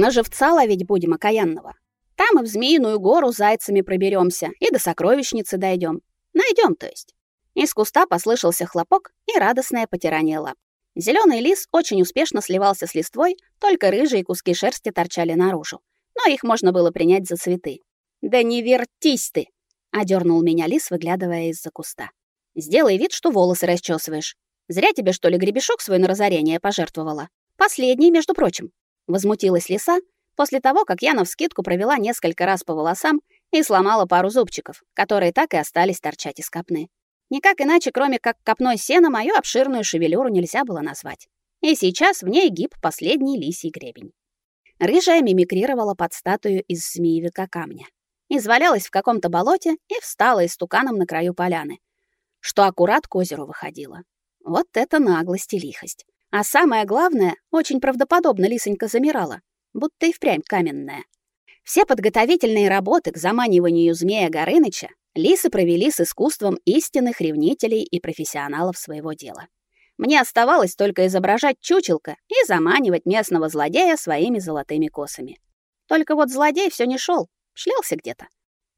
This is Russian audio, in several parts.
На живца ловить будем окаянного. Там и в Змеиную гору зайцами проберемся, и до сокровищницы дойдем. Найдем, то есть. Из куста послышался хлопок и радостное потирание лап. Зеленый лис очень успешно сливался с листвой, только рыжие куски шерсти торчали наружу. Но их можно было принять за цветы. «Да не вертись ты!» — одернул меня лис, выглядывая из-за куста. «Сделай вид, что волосы расчесываешь. Зря тебе, что ли, гребешок свой на разорение пожертвовала. Последний, между прочим». Возмутилась лиса после того, как я навскидку провела несколько раз по волосам и сломала пару зубчиков, которые так и остались торчать из копны. Никак иначе, кроме как копной сена, мою обширную шевелюру нельзя было назвать. И сейчас в ней гиб последний лисий гребень. Рыжая мимикрировала под статую из змеевика камня. Извалялась в каком-то болоте и встала истуканом на краю поляны, что аккурат к озеру выходила. Вот это наглость и лихость. А самое главное, очень правдоподобно лисонька замирала, будто и впрямь каменная. Все подготовительные работы к заманиванию змея Горыныча лисы провели с искусством истинных ревнителей и профессионалов своего дела. Мне оставалось только изображать чучелка и заманивать местного злодея своими золотыми косами. Только вот злодей все не шел, шлялся где-то.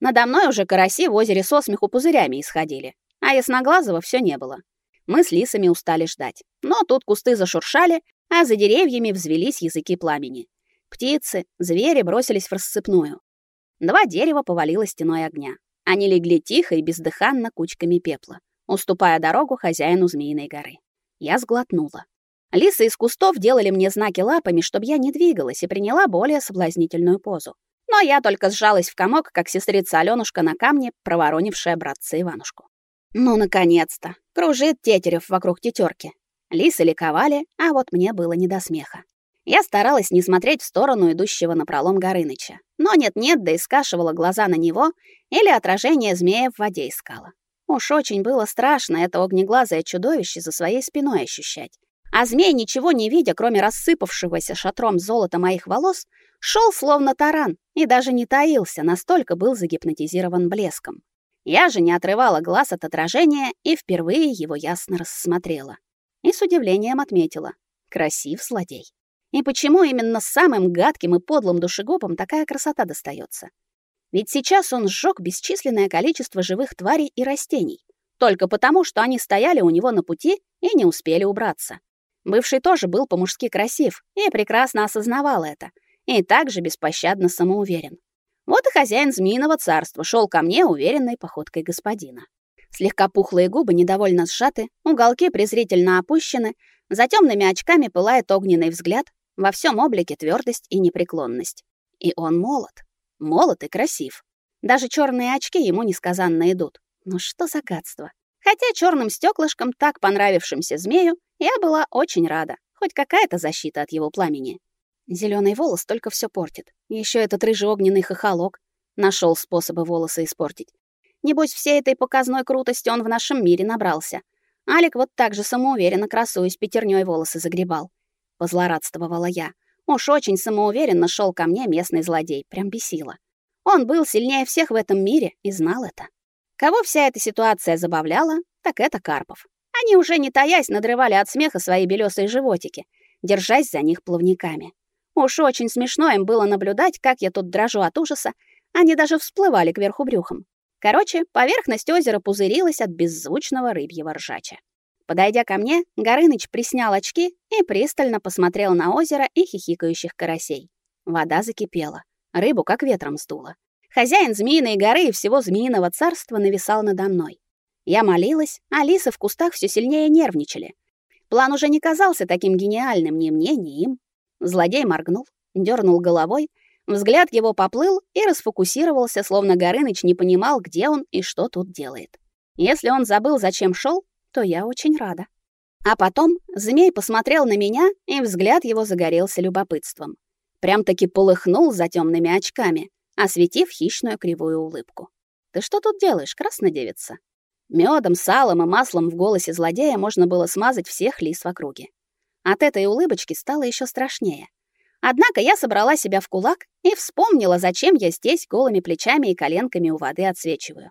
Надо мной уже караси в озере со смеху пузырями исходили, а ясноглазого все не было. Мы с лисами устали ждать. Но тут кусты зашуршали, а за деревьями взвелись языки пламени. Птицы, звери бросились в рассыпную. Два дерева повалило стеной огня. Они легли тихо и бездыханно кучками пепла, уступая дорогу хозяину Змеиной горы. Я сглотнула. Лисы из кустов делали мне знаки лапами, чтобы я не двигалась и приняла более соблазнительную позу. Но я только сжалась в комок, как сестрица Алёнушка на камне, проворонившая братца Иванушку. Ну, наконец-то! Кружит Тетерев вокруг тетерки. Лисы ликовали, а вот мне было не до смеха. Я старалась не смотреть в сторону идущего на пролом Горыныча. Но нет-нет, да и скашивала глаза на него или отражение змея в воде искала. Уж очень было страшно это огнеглазое чудовище за своей спиной ощущать. А змей, ничего не видя, кроме рассыпавшегося шатром золота моих волос, шел словно таран и даже не таился, настолько был загипнотизирован блеском. Я же не отрывала глаз от отражения и впервые его ясно рассмотрела. И с удивлением отметила: красив злодей. И почему именно самым гадким и подлым душегубам такая красота достается? Ведь сейчас он сжег бесчисленное количество живых тварей и растений, только потому, что они стояли у него на пути и не успели убраться. Бывший тоже был по-мужски красив и прекрасно осознавал это, и также беспощадно самоуверен. Вот и хозяин Змеиного царства шел ко мне уверенной походкой господина. Слегка пухлые губы недовольно сжаты, уголки презрительно опущены, за темными очками пылает огненный взгляд, во всем облике твердость и непреклонность. И он молод. Молод и красив. Даже черные очки ему несказанно идут. Ну что за гадство. Хотя черным стеклышком, так понравившимся змею, я была очень рада. Хоть какая-то защита от его пламени. Зеленый волос только все портит. Еще этот рыжий огненный хохолок нашел способы волосы испортить. Небось, всей этой показной крутости он в нашем мире набрался. Алик вот так же самоуверенно красуясь пятерней волосы загребал позлорадствовала я. Уж очень самоуверенно шел ко мне местный злодей, прям бесило. Он был сильнее всех в этом мире и знал это. Кого вся эта ситуация забавляла, так это Карпов. Они уже не таясь надрывали от смеха свои белесые животики, держась за них плавниками. Уж очень смешно им было наблюдать, как я тут дрожу от ужаса, они даже всплывали кверху брюхом. Короче, поверхность озера пузырилась от беззвучного рыбьего ржача. Подойдя ко мне, Горыныч приснял очки и пристально посмотрел на озеро и хихикающих карасей. Вода закипела, рыбу как ветром сдуло. Хозяин Змеиной горы и всего Змеиного царства нависал надо мной. Я молилась, а лисы в кустах все сильнее нервничали. План уже не казался таким гениальным ни мне, ни им. Злодей моргнул, дернул головой, взгляд его поплыл и расфокусировался, словно Горыныч не понимал, где он и что тут делает. Если он забыл, зачем шел, то я очень рада. А потом змей посмотрел на меня, и взгляд его загорелся любопытством. Прям-таки полыхнул за темными очками, осветив хищную кривую улыбку. «Ты что тут делаешь, краснодевица?» Медом, салом и маслом в голосе злодея можно было смазать всех лис в округе. От этой улыбочки стало еще страшнее. Однако я собрала себя в кулак и вспомнила, зачем я здесь голыми плечами и коленками у воды отсвечиваю.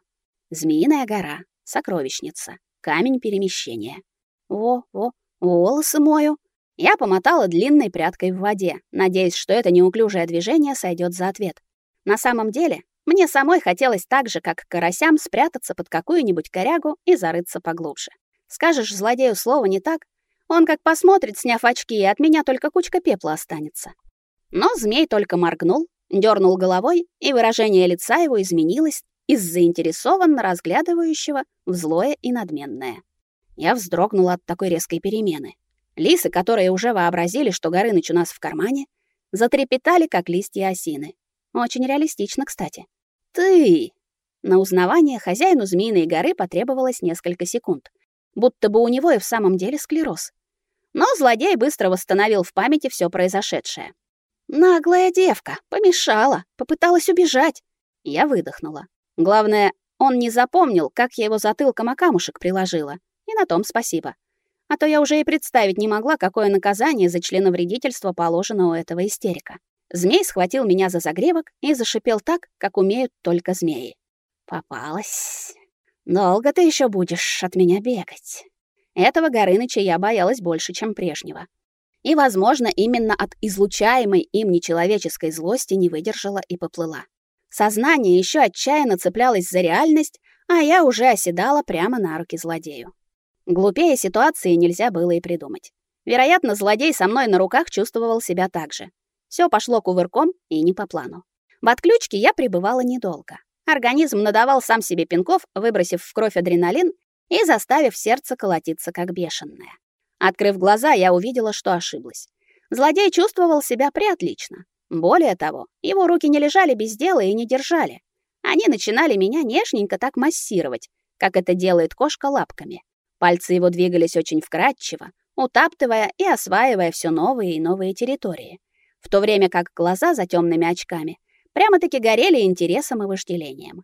Змеиная гора, сокровищница камень перемещения. Во, во, волосы мою. Я помотала длинной прядкой в воде, надеясь, что это неуклюжее движение сойдет за ответ. На самом деле, мне самой хотелось так же, как карасям, спрятаться под какую-нибудь корягу и зарыться поглубже. Скажешь злодею слово не так, он как посмотрит, сняв очки, и от меня только кучка пепла останется. Но змей только моргнул, дернул головой, и выражение лица его изменилось из заинтересованно разглядывающего в злое и надменное. Я вздрогнула от такой резкой перемены. Лисы, которые уже вообразили, что Горыныч у нас в кармане, затрепетали, как листья осины. Очень реалистично, кстати. Ты! На узнавание хозяину Змеиной горы потребовалось несколько секунд, будто бы у него и в самом деле склероз. Но злодей быстро восстановил в памяти все произошедшее. Наглая девка, помешала, попыталась убежать. Я выдохнула. Главное, он не запомнил, как я его затылком о камушек приложила. И на том спасибо. А то я уже и представить не могла, какое наказание за членовредительство положено у этого истерика. Змей схватил меня за загребок и зашипел так, как умеют только змеи. Попалась. Долго ты еще будешь от меня бегать. Этого Горыныча я боялась больше, чем прежнего. И, возможно, именно от излучаемой им нечеловеческой злости не выдержала и поплыла. Сознание еще отчаянно цеплялось за реальность, а я уже оседала прямо на руки злодею. Глупее ситуации нельзя было и придумать. Вероятно, злодей со мной на руках чувствовал себя так же. Все пошло кувырком и не по плану. В отключке я пребывала недолго. Организм надавал сам себе пинков, выбросив в кровь адреналин и заставив сердце колотиться как бешеное. Открыв глаза, я увидела, что ошиблась. Злодей чувствовал себя приотлично. Более того, его руки не лежали без дела и не держали. Они начинали меня нежненько так массировать, как это делает кошка лапками. Пальцы его двигались очень вкрадчиво, утаптывая и осваивая все новые и новые территории в то время как глаза за темными очками прямо-таки горели интересом и вожделением.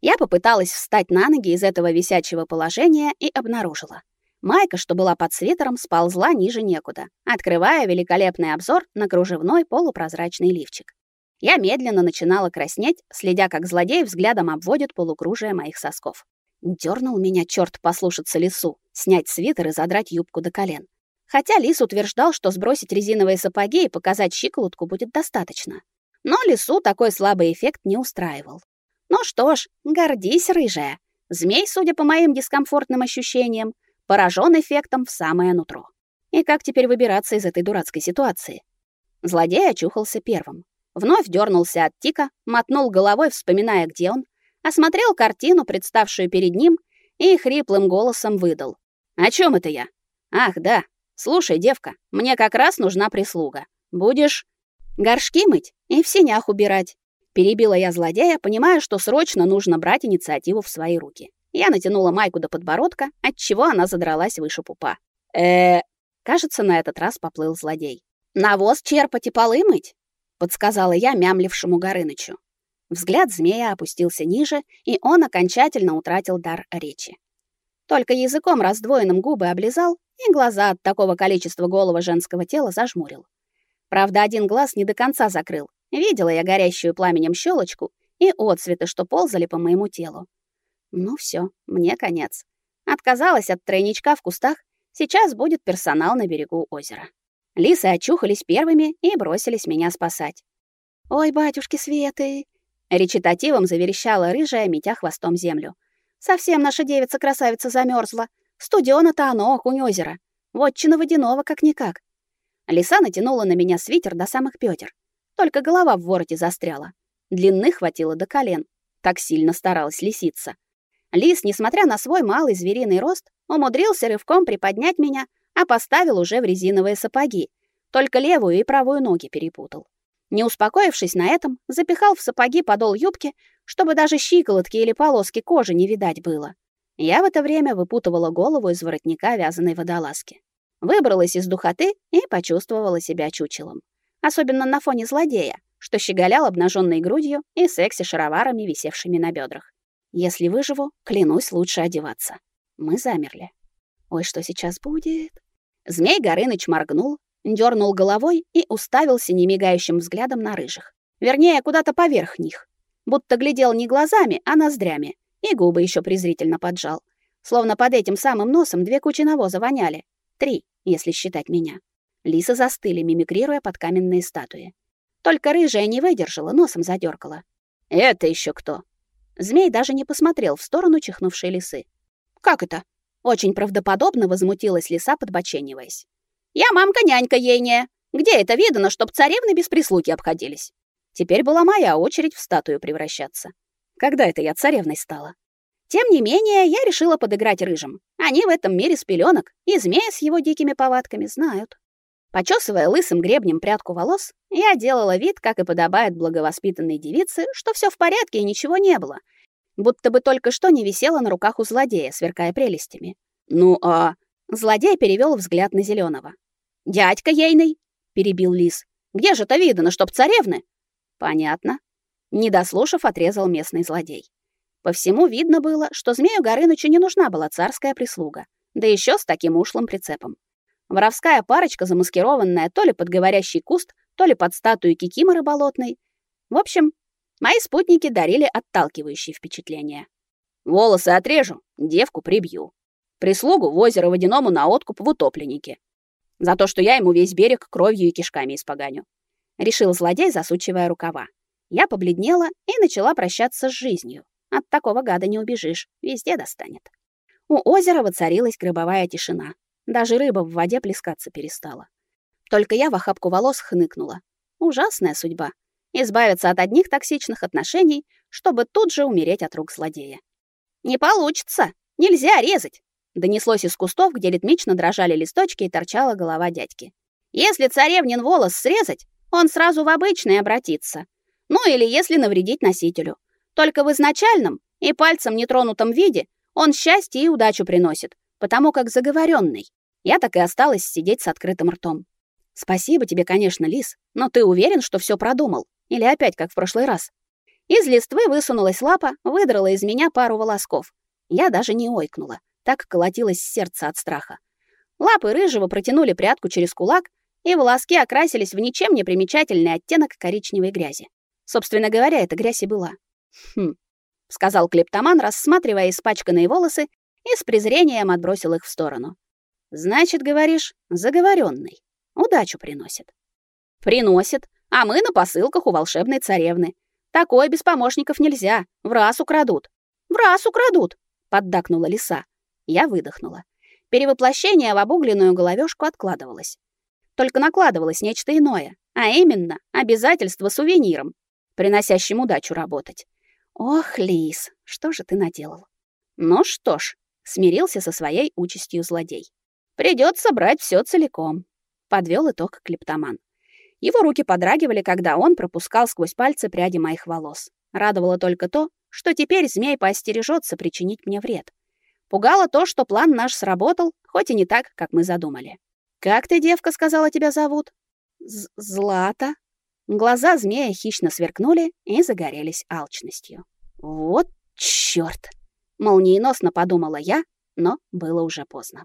Я попыталась встать на ноги из этого висячего положения и обнаружила. Майка, что была под свитером, сползла ниже некуда, открывая великолепный обзор на кружевной полупрозрачный лифчик. Я медленно начинала краснеть, следя, как злодей взглядом обводит полукружие моих сосков. Дёрнул меня черт послушаться лесу, снять свитер и задрать юбку до колен. Хотя Лис утверждал, что сбросить резиновые сапоги и показать щиколотку будет достаточно. Но Лису такой слабый эффект не устраивал. Ну что ж, гордись, рыжая. Змей, судя по моим дискомфортным ощущениям, поражен эффектом в самое нутро. И как теперь выбираться из этой дурацкой ситуации? Злодей очухался первым. Вновь дернулся от тика, мотнул головой, вспоминая, где он, осмотрел картину, представшую перед ним, и хриплым голосом выдал. «О чем это я? Ах, да, Слушай, девка, мне как раз нужна прислуга. Будешь горшки мыть и в сенях убирать. Перебила я злодея, понимая, что срочно нужно брать инициативу в свои руки. Я натянула майку до подбородка, отчего она задралась выше пупа. Э, кажется, на этот раз поплыл злодей. Навоз черпать и полы мыть, подсказала я мямлившему Горынычу. Взгляд змея опустился ниже, и он окончательно утратил дар речи. Только языком раздвоенным губы облизал и глаза от такого количества голого женского тела зажмурил. Правда, один глаз не до конца закрыл. Видела я горящую пламенем щелочку и отцветы, что ползали по моему телу. Ну все, мне конец. Отказалась от тройничка в кустах, сейчас будет персонал на берегу озера. Лисы очухались первыми и бросились меня спасать. «Ой, батюшки Светы!» Речитативом заверещала рыжая, метя хвостом землю. «Совсем наша девица-красавица замерзла. Студёно-то оно, окунь озера. Вотчина водяного как-никак. Лиса натянула на меня свитер до самых бедер. Только голова в вороте застряла. Длины хватило до колен. Так сильно старалась лисица. Лис, несмотря на свой малый звериный рост, умудрился рывком приподнять меня, а поставил уже в резиновые сапоги. Только левую и правую ноги перепутал. Не успокоившись на этом, запихал в сапоги подол юбки, чтобы даже щиколотки или полоски кожи не видать было. Я в это время выпутывала голову из воротника вязаной водолазки. Выбралась из духоты и почувствовала себя чучелом. Особенно на фоне злодея, что щеголял обнаженной грудью и секси-шароварами, висевшими на бедрах. Если выживу, клянусь лучше одеваться. Мы замерли. Ой, что сейчас будет? Змей Горыныч моргнул, дернул головой и уставился немигающим взглядом на рыжих. Вернее, куда-то поверх них. Будто глядел не глазами, а ноздрями и губы еще презрительно поджал. Словно под этим самым носом две кучи навоза воняли. Три, если считать меня. Лисы застыли, мимикрируя под каменные статуи. Только рыжая не выдержала, носом задергала. «Это еще кто?» Змей даже не посмотрел в сторону чихнувшей лисы. «Как это?» Очень правдоподобно возмутилась лиса, подбочениваясь. «Я мамка-нянька ейная. Где это видно, чтоб царевны без прислуги обходились?» Теперь была моя очередь в статую превращаться. Когда это я царевной стала? Тем не менее, я решила подыграть рыжим. Они в этом мире с пеленок, и змея с его дикими повадками знают. Почесывая лысым гребнем прядку волос, я делала вид, как и подобает благовоспитанной девице, что все в порядке и ничего не было, будто бы только что не висела на руках у злодея, сверкая прелестями. Ну а злодей перевел взгляд на зеленого. Дядька ейный, перебил лис. Где же это видно, чтоб царевны? Понятно. Не дослушав, отрезал местный злодей. По всему видно было, что змею Горынычу не нужна была царская прислуга, да еще с таким ушлым прицепом. Воровская парочка, замаскированная то ли под говорящий куст, то ли под статую кикиморы болотной. В общем, мои спутники дарили отталкивающие впечатления. Волосы отрежу, девку прибью. Прислугу в озеро водяному на откуп в утопленнике. За то, что я ему весь берег кровью и кишками испоганю. Решил злодей, засучивая рукава. Я побледнела и начала прощаться с жизнью. От такого гада не убежишь, везде достанет. У озера воцарилась гробовая тишина. Даже рыба в воде плескаться перестала. Только я в охапку волос хныкнула. Ужасная судьба. Избавиться от одних токсичных отношений, чтобы тут же умереть от рук злодея. «Не получится! Нельзя резать!» Донеслось из кустов, где ритмично дрожали листочки и торчала голова дядьки. «Если царевнин волос срезать, он сразу в обычный обратится. Ну или если навредить носителю. Только в изначальном и пальцем нетронутом виде он счастье и удачу приносит, потому как заговоренный. Я так и осталась сидеть с открытым ртом. Спасибо тебе, конечно, Лис, но ты уверен, что все продумал? Или опять как в прошлый раз? Из листвы высунулась лапа, выдрала из меня пару волосков. Я даже не ойкнула, так колотилось сердце от страха. Лапы рыжего протянули прядку через кулак, и волоски окрасились в ничем не примечательный оттенок коричневой грязи. Собственно говоря, эта грязь и была. Хм, сказал клептоман, рассматривая испачканные волосы и с презрением отбросил их в сторону. Значит, говоришь, заговоренный. Удачу приносит. Приносит, а мы на посылках у волшебной царевны. Такое без помощников нельзя, в раз украдут. В раз украдут, поддакнула лиса. Я выдохнула. Перевоплощение в обугленную головешку откладывалось. Только накладывалось нечто иное, а именно обязательство сувениром, приносящим удачу работать. Ох, лис, что же ты наделал? Ну что ж, смирился со своей участью злодей. Придется брать все целиком. Подвел итог клептоман. Его руки подрагивали, когда он пропускал сквозь пальцы пряди моих волос. Радовало только то, что теперь змей поостережется причинить мне вред. Пугало то, что план наш сработал, хоть и не так, как мы задумали. «Как ты, девка, сказала, тебя зовут?» З «Злата». Глаза змея хищно сверкнули и загорелись алчностью. «Вот чёрт!» — молниеносно подумала я, но было уже поздно.